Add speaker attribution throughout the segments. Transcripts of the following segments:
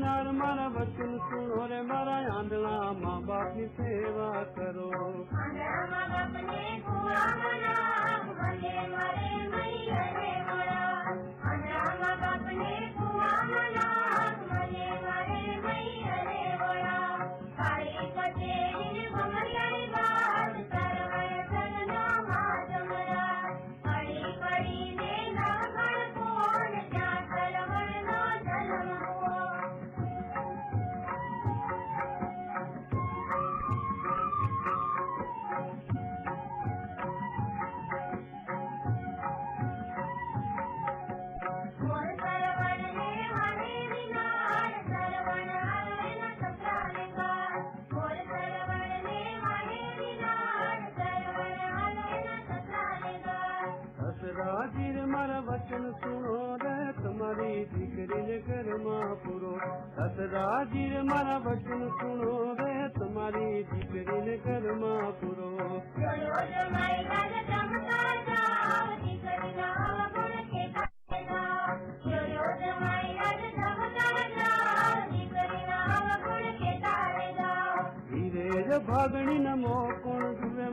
Speaker 1: नार मारा वचन सुनो रे मारा आंधला माँ बाप की सेवा करो। ससुरा मारा वचन सुनो रे तुम्हारी फिक्री ने कर माँ पुरो ससुरा मारा वचन सुनो रे तुम्हारी दीकरी ने कर माँ भागणी न मोको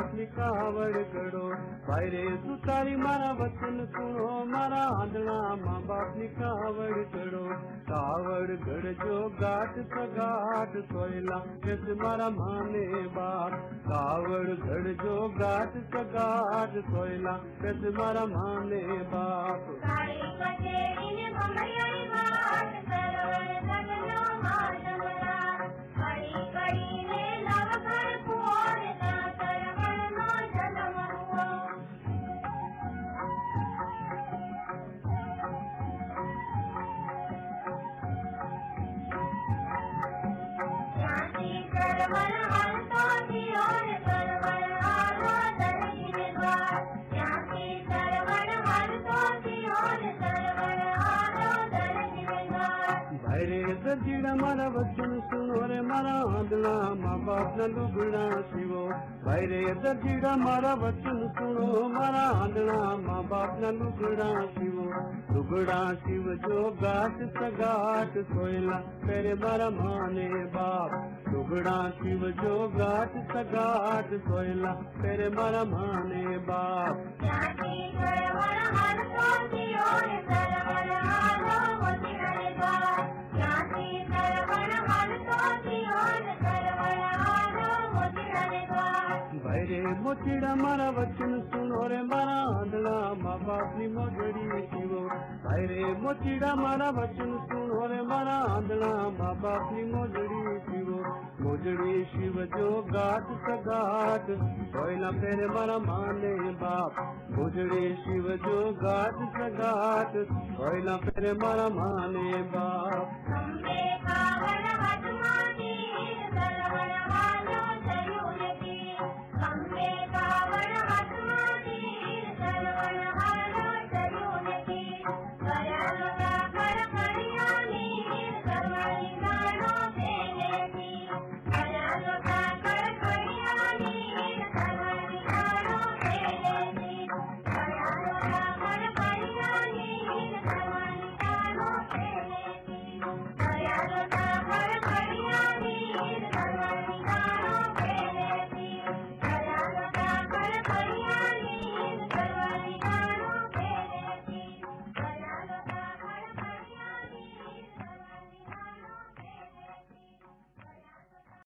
Speaker 1: કોણ જુએ મારા આંધળા મા બાપને નાખે કુએ ત્યાંથી સરવણ હારતો જીઓ ને સરવણ હારે બા ત્યાંથી સરવણ હારતો જીવ ને સરવણ હારો સુતારીને બા ભાઈ રે સુતારી મારા વચન સુણો રે મારા આંધળા મા બાપની કાવડ ગડો ભાઈ રે સુતારી મારા વચન સુણો મારા આંધળા મા બાપની કાવડ ગડો કાવડ ગડજો ગાટ સગાટ સોયલા કેસ મારા માને બાપ કાવડ ગડજો ગાટ સગાટ સોયલા કેસ મારા માને બાપ भैरे सजीड़ा मारा वचन सुनो रे मारा वंदना माँ बाप न लुगड़ा शिवो भैरे सजीड़ा मारा वचन सुनो मारा वंदना माँ बाप न लुगड़ा शिवो लुगड़ा शिव जो गात सगाट कोयला तेरे मारा माने बाप। लुगड़ा शिव जो गात सगाट कोयला तेरे मारा माने बाप। रे मोचड़ा मारा वचन सुनो रे मारा आंधड़ा माँ बाप नी मोजड़ी शिवो हाय रे मोचड़ा मारा वचन सुनो रे मारा आंधड़ा माँ बाप नी मोजड़ी शिवो मोजड़ी शिव जो गात सगात कोई ना फेरे मारा माने बाप मोजड़ी शिव जो गात सगात कोई ना फेरे मारा माने बाप